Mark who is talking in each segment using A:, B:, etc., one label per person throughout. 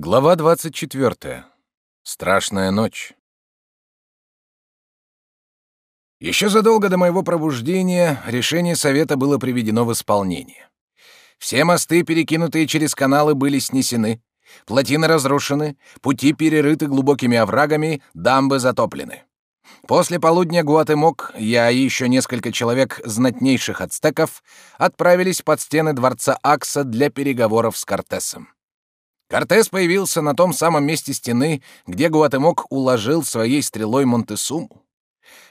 A: Глава 24. Страшная ночь. Еще задолго до моего пробуждения решение совета было приведено в исполнение. Все мосты, перекинутые через каналы, были снесены, плотины разрушены, пути перерыты глубокими оврагами, дамбы затоплены. После полудня Гуатемок, я и еще несколько человек знатнейших ацтеков отправились под стены дворца Акса для переговоров с Кортесом. Кортес появился на том самом месте стены, где Гуатемок уложил своей стрелой Монтесуму.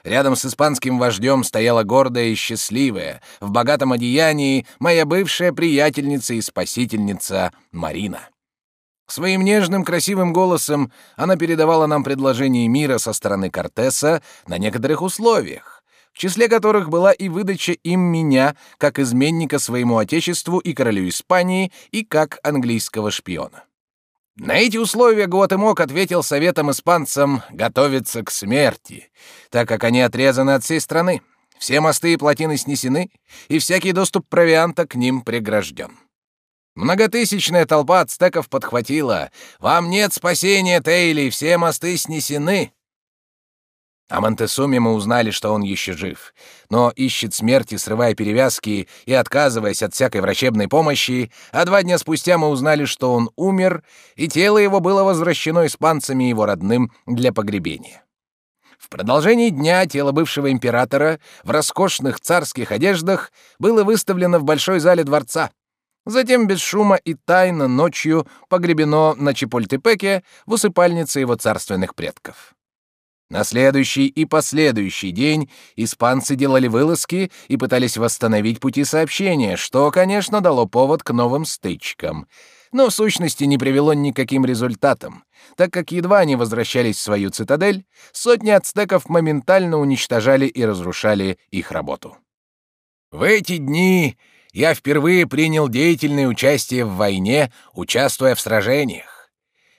A: Рядом с испанским вождем стояла гордая и счастливая, в богатом одеянии, моя бывшая приятельница и спасительница Марина. Своим нежным, красивым голосом она передавала нам предложение мира со стороны Кортеса на некоторых условиях, в числе которых была и выдача им меня как изменника своему отечеству и королю Испании и как английского шпиона. На эти условия Гуатемок ответил советом испанцам готовиться к смерти, так как они отрезаны от всей страны, все мосты и плотины снесены, и всякий доступ провианта к ним прегражден. Многотысячная толпа ацтеков подхватила «Вам нет спасения, Тейли, все мосты снесены!» О Монтесуме мы узнали, что он еще жив, но ищет смерти, срывая перевязки и отказываясь от всякой врачебной помощи, а два дня спустя мы узнали, что он умер, и тело его было возвращено испанцами его родным для погребения. В продолжении дня тело бывшего императора в роскошных царских одеждах было выставлено в большой зале дворца. Затем без шума и тайно ночью погребено на Чепольтепеке в усыпальнице его царственных предков. На следующий и последующий день испанцы делали вылазки и пытались восстановить пути сообщения, что, конечно, дало повод к новым стычкам. Но в сущности не привело ни к каким результатам, так как едва они возвращались в свою цитадель, сотни ацтеков моментально уничтожали и разрушали их работу. В эти дни я впервые принял деятельное участие в войне, участвуя в сражениях.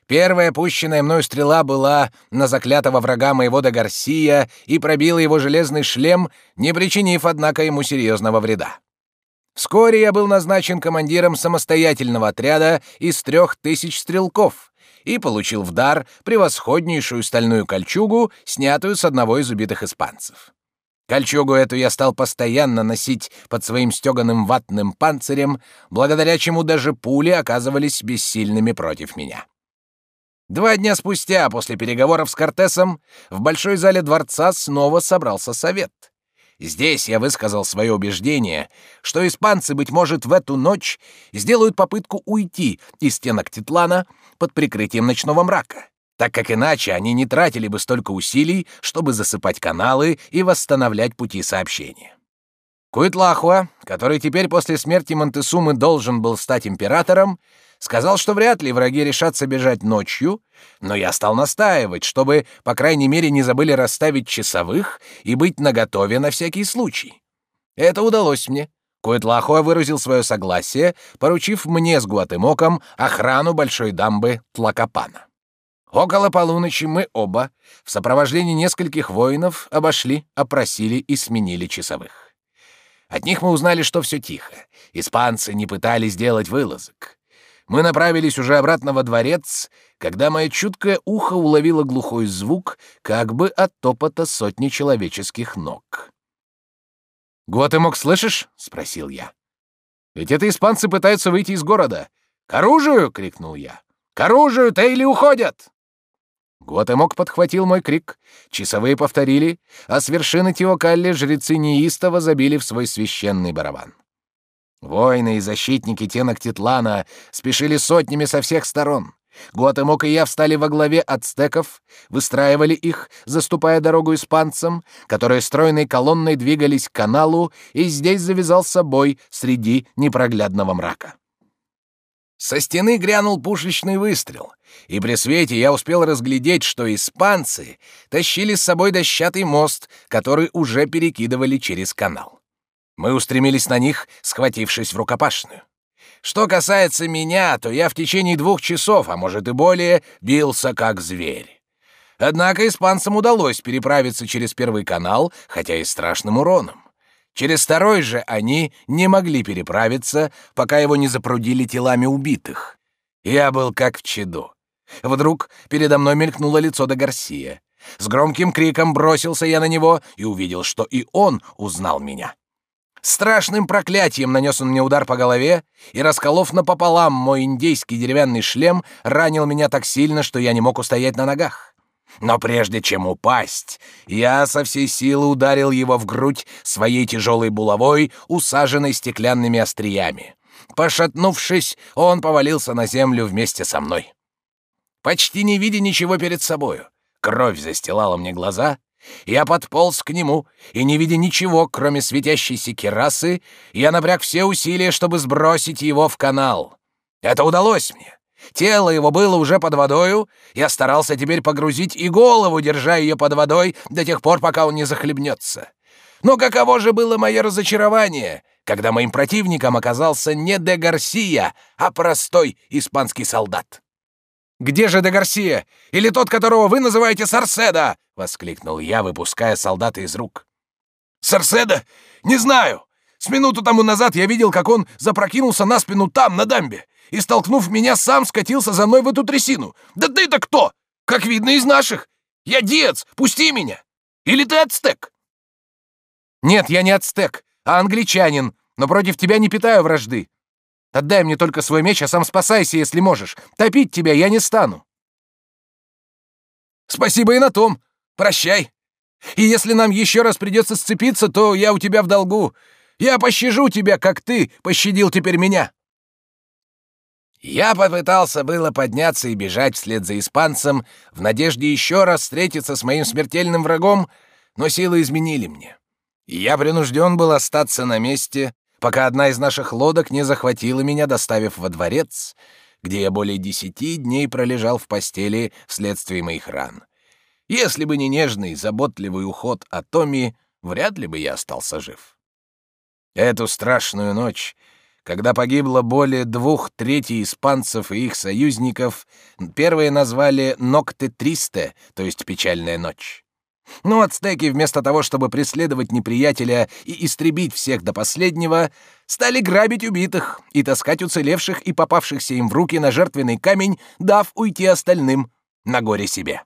A: Первая пущенная мной стрела была на заклятого врага моего до Гарсия и пробила его железный шлем, не причинив, однако, ему серьезного вреда. Вскоре я был назначен командиром самостоятельного отряда из трех тысяч стрелков и получил в дар превосходнейшую стальную кольчугу, снятую с одного из убитых испанцев. Кольчугу эту я стал постоянно носить под своим стеганым ватным панцирем, благодаря чему даже пули оказывались бессильными против меня. Два дня спустя, после переговоров с Кортесом, в большой зале дворца снова собрался совет. Здесь я высказал свое убеждение, что испанцы, быть может, в эту ночь сделают попытку уйти из стенок Титлана под прикрытием ночного мрака, так как иначе они не тратили бы столько усилий, чтобы засыпать каналы и восстановлять пути сообщения. Куитлахуа, который теперь после смерти Монтесумы должен был стать императором, сказал, что вряд ли враги решатся бежать ночью, но я стал настаивать, чтобы, по крайней мере, не забыли расставить часовых и быть наготове на всякий случай. Это удалось мне. Куэтлахуа выразил свое согласие, поручив мне с Гуатемоком охрану большой дамбы Тлакапана. Около полуночи мы оба, в сопровождении нескольких воинов, обошли, опросили и сменили часовых. От них мы узнали, что все тихо. Испанцы не пытались сделать вылазок. Мы направились уже обратно во дворец, когда мое чуткое ухо уловило глухой звук, как бы от топота сотни человеческих ног. «Гуатемок, слышишь?» — спросил я. «Ведь это испанцы пытаются выйти из города. К оружию!» — крикнул я. «К оружию! Тейли уходят!» Гуатемок подхватил мой крик, часовые повторили, а с вершины Теокалли жрецы неистово забили в свой священный барабан. Воины и защитники Тенок-Титлана спешили сотнями со всех сторон. Гуатемок и я встали во главе ацтеков, выстраивали их, заступая дорогу испанцам, которые стройной колонной двигались к каналу, и здесь завязался бой среди непроглядного мрака. Со стены грянул пушечный выстрел, и при свете я успел разглядеть, что испанцы тащили с собой дощатый мост, который уже перекидывали через канал. Мы устремились на них, схватившись в рукопашную. Что касается меня, то я в течение двух часов, а может и более, бился как зверь. Однако испанцам удалось переправиться через первый канал, хотя и страшным уроном. Через второй же они не могли переправиться, пока его не запрудили телами убитых. Я был как в чаду. Вдруг передо мной мелькнуло лицо де Гарсия. С громким криком бросился я на него и увидел, что и он узнал меня. Страшным проклятием нанес он мне удар по голове и, расколов напополам мой индейский деревянный шлем, ранил меня так сильно, что я не мог устоять на ногах. Но прежде чем упасть, я со всей силы ударил его в грудь своей тяжелой булавой, усаженной стеклянными остриями. Пошатнувшись, он повалился на землю вместе со мной. Почти не видя ничего перед собою, кровь застилала мне глаза, я подполз к нему, и, не видя ничего, кроме светящейся керасы, я напряг все усилия, чтобы сбросить его в канал. Это удалось мне. Тело его было уже под водою, я старался теперь погрузить и голову, держа ее под водой до тех пор, пока он не захлебнется. Но каково же было мое разочарование, когда моим противником оказался не де Гарсия, а простой испанский солдат. «Где же де Гарсия? Или тот, которого вы называете Сарседа?» — воскликнул я, выпуская солдата из рук. «Сарседа? Не знаю. С минуту тому назад я видел, как он запрокинулся на спину там, на дамбе, и, столкнув меня, сам скатился за мной в эту трясину. Да ты-то кто? Как видно из наших. Я дец, пусти меня. Или ты ацтек?» «Нет, я не ацтек, а англичанин, но против тебя не питаю вражды. Отдай мне только свой меч, а сам спасайся, если можешь. Топить тебя я не стану. Спасибо и на том. Прощай. И если нам еще раз придется сцепиться, то я у тебя в долгу. Я пощажу тебя, как ты пощадил теперь меня. Я попытался было подняться и бежать вслед за испанцем в надежде еще раз встретиться с моим смертельным врагом, но силы изменили мне. И я принужден был остаться на месте, пока одна из наших лодок не захватила меня, доставив во дворец, где я более десяти дней пролежал в постели вследствие моих ран. Если бы не нежный, заботливый уход от Томи, вряд ли бы я остался жив. Эту страшную ночь, когда погибло более двух третей испанцев и их союзников, первые назвали «Нокте Тристе», то есть «Печальная ночь». Но ацтеки вместо того, чтобы преследовать неприятеля и истребить всех до последнего, стали грабить убитых и таскать уцелевших и попавшихся им в руки на жертвенный камень, дав уйти остальным на горе себе.